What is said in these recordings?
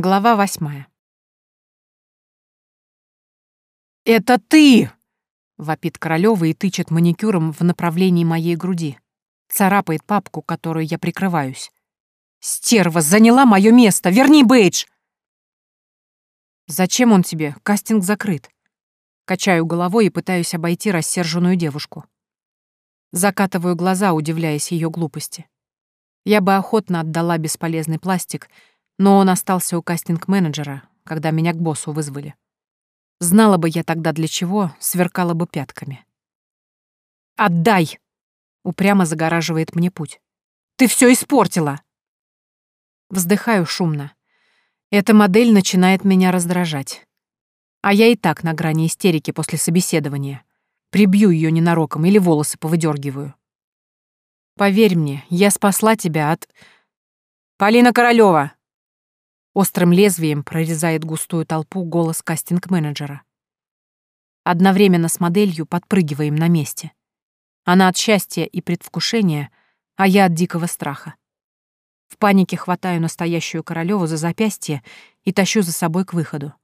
Глава восьмая. «Это ты!» — вопит Королёва и тычет маникюром в направлении моей груди. Царапает папку, которую я прикрываюсь. «Стерва заняла мое место! Верни бейдж!» «Зачем он тебе? Кастинг закрыт». Качаю головой и пытаюсь обойти рассерженную девушку. Закатываю глаза, удивляясь ее глупости. Я бы охотно отдала бесполезный пластик, но он остался у кастинг-менеджера, когда меня к боссу вызвали. Знала бы я тогда для чего, сверкала бы пятками. «Отдай!» — упрямо загораживает мне путь. «Ты все испортила!» Вздыхаю шумно. Эта модель начинает меня раздражать. А я и так на грани истерики после собеседования. Прибью ее ненароком или волосы повыдергиваю. Поверь мне, я спасла тебя от... Полина Королева! Острым лезвием прорезает густую толпу голос кастинг-менеджера. Одновременно с моделью подпрыгиваем на месте. Она от счастья и предвкушения, а я от дикого страха. В панике хватаю настоящую королеву за запястье и тащу за собой к выходу.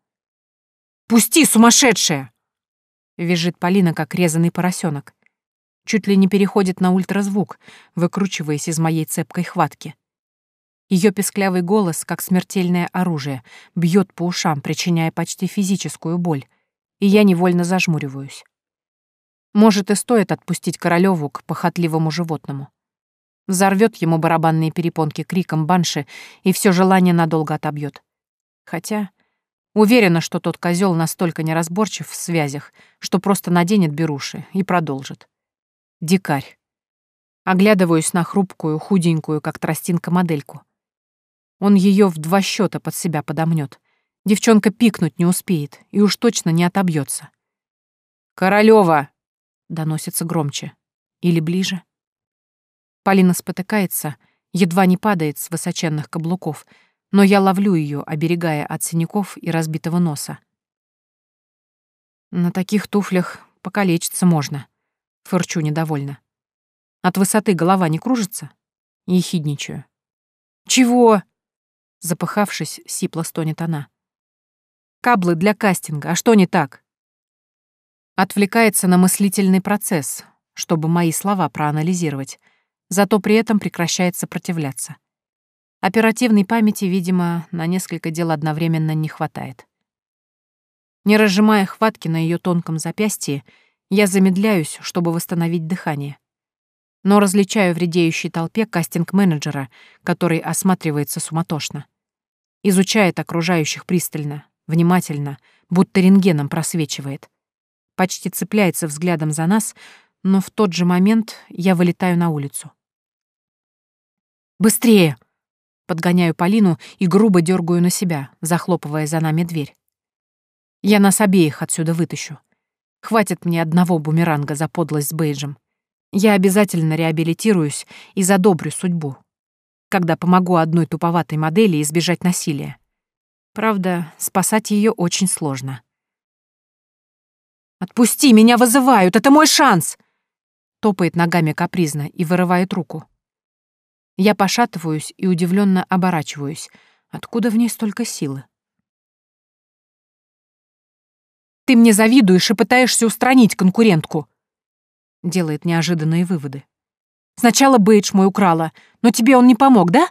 «Пусти, сумасшедшая!» — визжит Полина, как резанный поросенок. Чуть ли не переходит на ультразвук, выкручиваясь из моей цепкой хватки. Ее песклявый голос, как смертельное оружие, бьет по ушам, причиняя почти физическую боль, и я невольно зажмуриваюсь. Может, и стоит отпустить Королеву к похотливому животному. Взорвет ему барабанные перепонки криком банши и все желание надолго отобьет. Хотя уверена, что тот козел настолько неразборчив в связях, что просто наденет беруши и продолжит. Дикарь. Оглядываюсь на хрупкую, худенькую, как тростинка, модельку. Он ее в два счета под себя подомнет. Девчонка пикнуть не успеет и уж точно не отобьется. Королева! доносится громче. Или ближе. Полина спотыкается, едва не падает с высоченных каблуков, но я ловлю ее, оберегая от синяков и разбитого носа. На таких туфлях покалечиться можно, фырчу недовольно. От высоты голова не кружится? Ехидничаю. Чего? Запыхавшись, сипло стонет она. Каблы для кастинга, а что не так? Отвлекается на мыслительный процесс, чтобы мои слова проанализировать, зато при этом прекращает сопротивляться. Оперативной памяти, видимо, на несколько дел одновременно не хватает. Не разжимая хватки на ее тонком запястье, я замедляюсь, чтобы восстановить дыхание. Но различаю в редеющей толпе кастинг-менеджера, который осматривается суматошно. Изучает окружающих пристально, внимательно, будто рентгеном просвечивает. Почти цепляется взглядом за нас, но в тот же момент я вылетаю на улицу. «Быстрее!» Подгоняю Полину и грубо дергаю на себя, захлопывая за нами дверь. Я нас обеих отсюда вытащу. Хватит мне одного бумеранга за подлость с Бейджем. Я обязательно реабилитируюсь и задобрю судьбу, когда помогу одной туповатой модели избежать насилия. Правда, спасать ее очень сложно. «Отпусти, меня вызывают, это мой шанс!» Топает ногами капризно и вырывает руку. Я пошатываюсь и удивленно оборачиваюсь. Откуда в ней столько силы? «Ты мне завидуешь и пытаешься устранить конкурентку!» Делает неожиданные выводы. «Сначала Бейдж мой украла, но тебе он не помог, да?»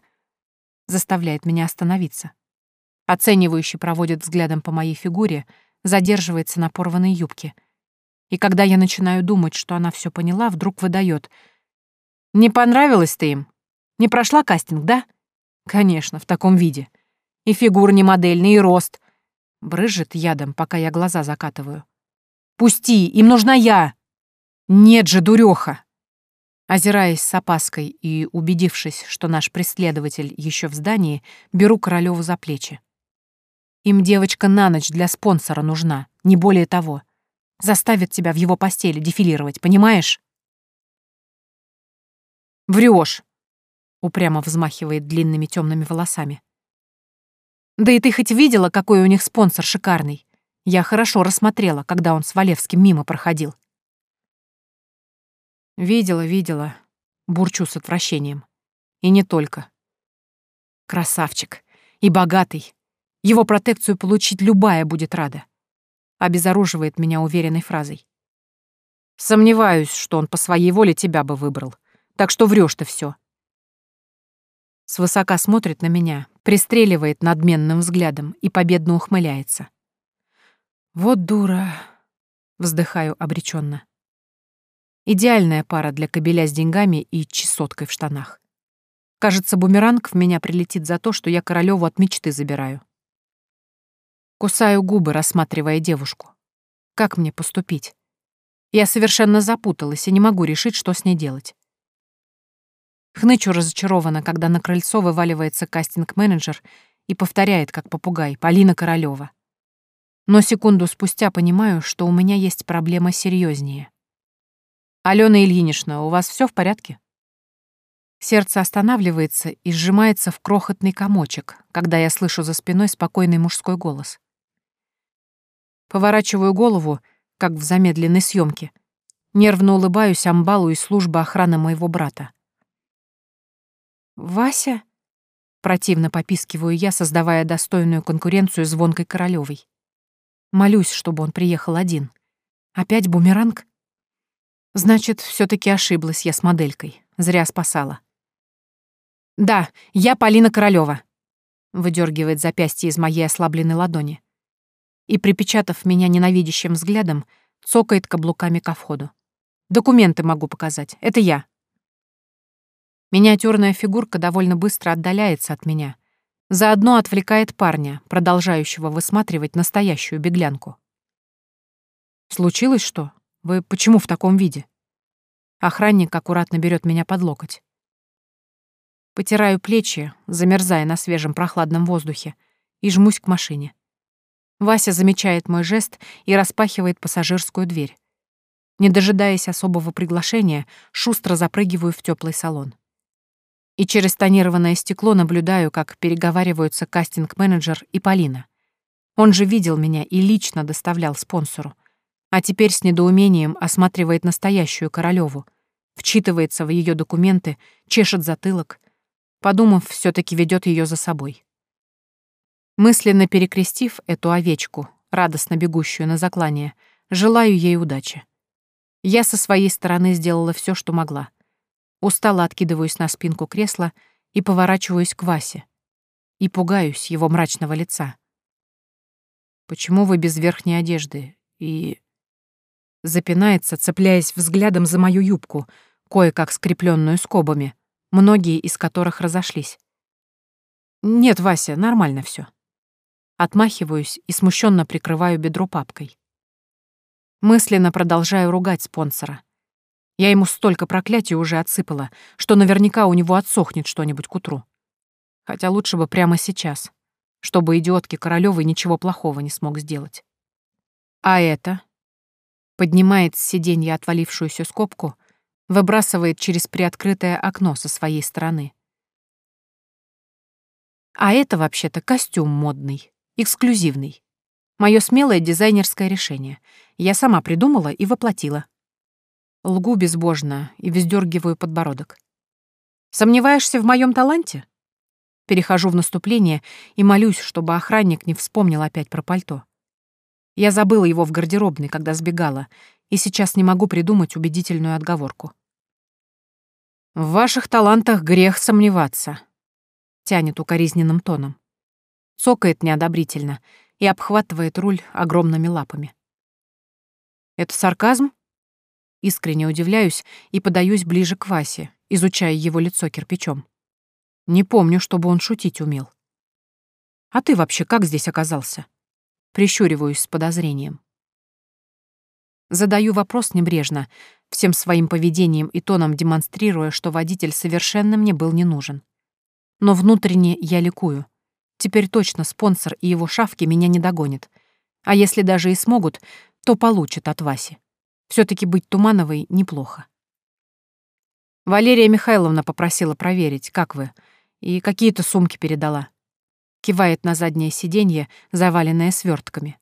Заставляет меня остановиться. Оценивающе проводит взглядом по моей фигуре, задерживается на порванной юбке. И когда я начинаю думать, что она все поняла, вдруг выдает. «Не понравилось ты им?» Не прошла кастинг, да? Конечно, в таком виде. И фигура не модельная, и рост. Брызжет ядом, пока я глаза закатываю. Пусти, им нужна я. Нет же, дуреха. Озираясь с опаской и убедившись, что наш преследователь еще в здании, беру Королеву за плечи. Им девочка на ночь для спонсора нужна, не более того. Заставит тебя в его постели дефилировать, понимаешь? Врешь упрямо взмахивает длинными темными волосами. Да и ты хоть видела, какой у них спонсор шикарный? Я хорошо рассмотрела, когда он с Валевским мимо проходил. Видела, видела, бурчу с отвращением. И не только. Красавчик. И богатый. Его протекцию получить любая будет рада. Обезоруживает меня уверенной фразой. Сомневаюсь, что он по своей воле тебя бы выбрал. Так что врешь ты все. Свысока смотрит на меня, пристреливает надменным взглядом и победно ухмыляется. «Вот дура!» — вздыхаю обреченно. Идеальная пара для кобеля с деньгами и чесоткой в штанах. Кажется, бумеранг в меня прилетит за то, что я королеву от мечты забираю. Кусаю губы, рассматривая девушку. Как мне поступить? Я совершенно запуталась и не могу решить, что с ней делать. Хнычу разочарованно, когда на крыльцо вываливается кастинг-менеджер и повторяет, как попугай, Полина Королёва. Но секунду спустя понимаю, что у меня есть проблема серьезнее. «Алена Ильинична, у вас все в порядке?» Сердце останавливается и сжимается в крохотный комочек, когда я слышу за спиной спокойный мужской голос. Поворачиваю голову, как в замедленной съемке. Нервно улыбаюсь амбалу из службы охраны моего брата. «Вася?» Противно попискиваю я, создавая достойную конкуренцию звонкой Королёвой. Молюсь, чтобы он приехал один. Опять бумеранг? Значит, все таки ошиблась я с моделькой. Зря спасала. «Да, я Полина Королёва», — выдергивает запястье из моей ослабленной ладони. И, припечатав меня ненавидящим взглядом, цокает каблуками ко входу. «Документы могу показать. Это я». Миниатюрная фигурка довольно быстро отдаляется от меня. Заодно отвлекает парня, продолжающего высматривать настоящую беглянку. «Случилось что? Вы почему в таком виде?» Охранник аккуратно берет меня под локоть. Потираю плечи, замерзая на свежем прохладном воздухе, и жмусь к машине. Вася замечает мой жест и распахивает пассажирскую дверь. Не дожидаясь особого приглашения, шустро запрыгиваю в теплый салон и через тонированное стекло наблюдаю, как переговариваются кастинг-менеджер и Полина. Он же видел меня и лично доставлял спонсору. А теперь с недоумением осматривает настоящую Королеву, вчитывается в ее документы, чешет затылок. Подумав, все таки ведет ее за собой. Мысленно перекрестив эту овечку, радостно бегущую на заклание, желаю ей удачи. Я со своей стороны сделала все, что могла. Устало откидываюсь на спинку кресла и поворачиваюсь к Васе. И пугаюсь его мрачного лица. «Почему вы без верхней одежды?» И... Запинается, цепляясь взглядом за мою юбку, кое-как скрепленную скобами, многие из которых разошлись. «Нет, Вася, нормально все. Отмахиваюсь и смущенно прикрываю бедро папкой. Мысленно продолжаю ругать спонсора. Я ему столько проклятий уже отсыпала, что наверняка у него отсохнет что-нибудь к утру. Хотя лучше бы прямо сейчас, чтобы идиотке Королёвой ничего плохого не смог сделать. А это? Поднимает с сиденья отвалившуюся скобку, выбрасывает через приоткрытое окно со своей стороны. А это вообще-то костюм модный, эксклюзивный. Моё смелое дизайнерское решение. Я сама придумала и воплотила. Лгу безбожно и вздергиваю подбородок. «Сомневаешься в моем таланте?» Перехожу в наступление и молюсь, чтобы охранник не вспомнил опять про пальто. Я забыла его в гардеробной, когда сбегала, и сейчас не могу придумать убедительную отговорку. «В ваших талантах грех сомневаться», — тянет укоризненным тоном. Цокает неодобрительно и обхватывает руль огромными лапами. «Это сарказм?» Искренне удивляюсь и подаюсь ближе к Васе, изучая его лицо кирпичом. Не помню, чтобы он шутить умел. «А ты вообще как здесь оказался?» Прищуриваюсь с подозрением. Задаю вопрос небрежно, всем своим поведением и тоном демонстрируя, что водитель совершенно мне был не нужен. Но внутренне я ликую. Теперь точно спонсор и его шавки меня не догонят. А если даже и смогут, то получат от Васи все таки быть Тумановой неплохо. Валерия Михайловна попросила проверить, как вы, и какие-то сумки передала. Кивает на заднее сиденье, заваленное свертками.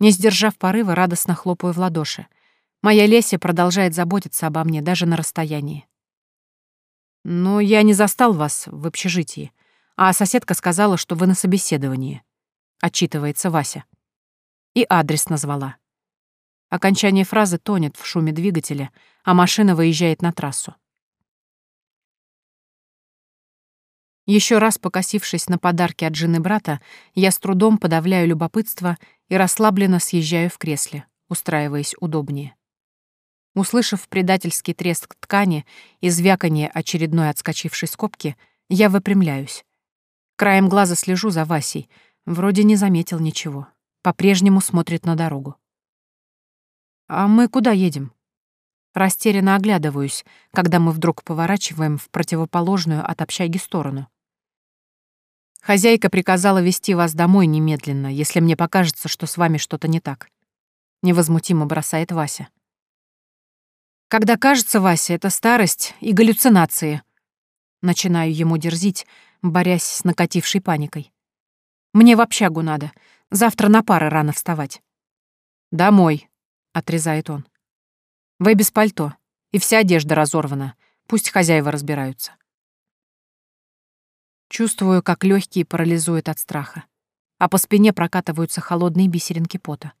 Не сдержав порыва, радостно хлопаю в ладоши. Моя Леся продолжает заботиться обо мне даже на расстоянии. Но я не застал вас в общежитии, а соседка сказала, что вы на собеседовании. — отчитывается Вася. И адрес назвала. Окончание фразы тонет в шуме двигателя, а машина выезжает на трассу. Еще раз покосившись на подарки от жены брата, я с трудом подавляю любопытство и расслабленно съезжаю в кресле, устраиваясь удобнее. Услышав предательский треск ткани и звяканье очередной отскочившей скобки, я выпрямляюсь. Краем глаза слежу за Васей. Вроде не заметил ничего. По-прежнему смотрит на дорогу. «А мы куда едем?» Растерянно оглядываюсь, когда мы вдруг поворачиваем в противоположную от общаги сторону. Хозяйка приказала вести вас домой немедленно, если мне покажется, что с вами что-то не так. Невозмутимо бросает Вася. Когда кажется, Вася, это старость и галлюцинации. Начинаю ему дерзить, борясь с накатившей паникой. Мне в общагу надо. Завтра на пары рано вставать. Домой, отрезает он. Вы без пальто, и вся одежда разорвана. Пусть хозяева разбираются. Чувствую, как легкие парализуют от страха, а по спине прокатываются холодные бисеринки пота.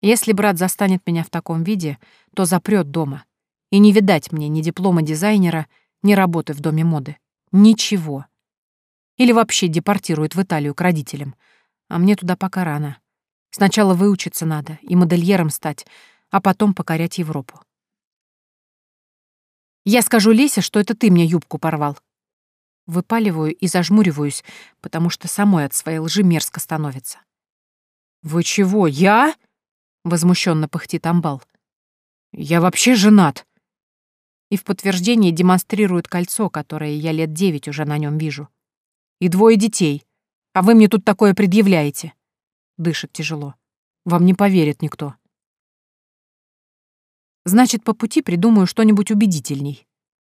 Если брат застанет меня в таком виде, то запрет дома. И не видать мне ни диплома дизайнера, ни работы в доме моды. Ничего. Или вообще депортирует в Италию к родителям. А мне туда пока рано. Сначала выучиться надо и модельером стать, а потом покорять Европу. Я скажу Лесе, что это ты мне юбку порвал. Выпаливаю и зажмуриваюсь, потому что самой от своей лжи мерзко становится. «Вы чего, я?» — возмущенно пыхтит амбал. «Я вообще женат!» И в подтверждение демонстрирует кольцо, которое я лет девять уже на нем вижу. «И двое детей. А вы мне тут такое предъявляете?» Дышит тяжело. «Вам не поверит никто». «Значит, по пути придумаю что-нибудь убедительней».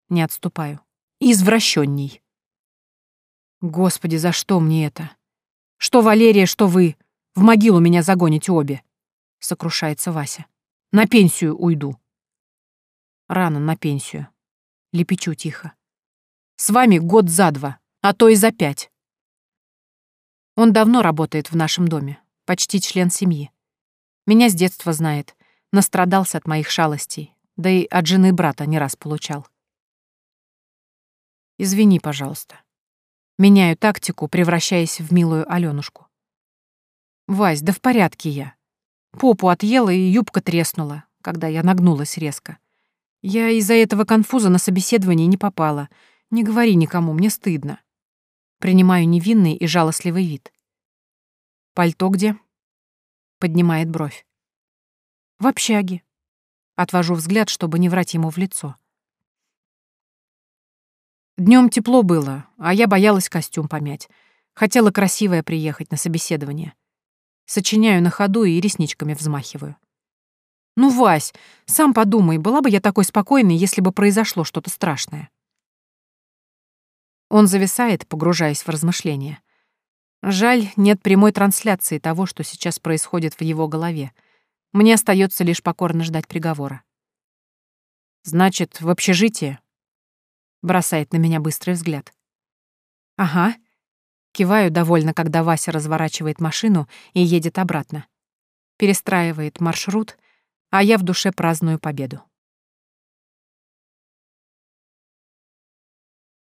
Не отступаю. «Извращенней». Господи, за что мне это? Что Валерия, что вы? В могилу меня загоните обе. Сокрушается Вася. На пенсию уйду. Рано на пенсию. Лепечу тихо. С вами год за два, а то и за пять. Он давно работает в нашем доме, почти член семьи. Меня с детства знает, настрадался от моих шалостей, да и от жены брата не раз получал. Извини, пожалуйста. Меняю тактику, превращаясь в милую Алёнушку. «Вась, да в порядке я. Попу отъела, и юбка треснула, когда я нагнулась резко. Я из-за этого конфуза на собеседование не попала. Не говори никому, мне стыдно». Принимаю невинный и жалостливый вид. «Пальто где?» Поднимает бровь. «В общаге». Отвожу взгляд, чтобы не врать ему в лицо. Днем тепло было, а я боялась костюм помять. Хотела красивая приехать на собеседование. Сочиняю на ходу и ресничками взмахиваю. «Ну, Вась, сам подумай, была бы я такой спокойной, если бы произошло что-то страшное». Он зависает, погружаясь в размышления. Жаль, нет прямой трансляции того, что сейчас происходит в его голове. Мне остается лишь покорно ждать приговора. «Значит, в общежитие?» Бросает на меня быстрый взгляд. «Ага». Киваю довольно, когда Вася разворачивает машину и едет обратно. Перестраивает маршрут, а я в душе праздную победу.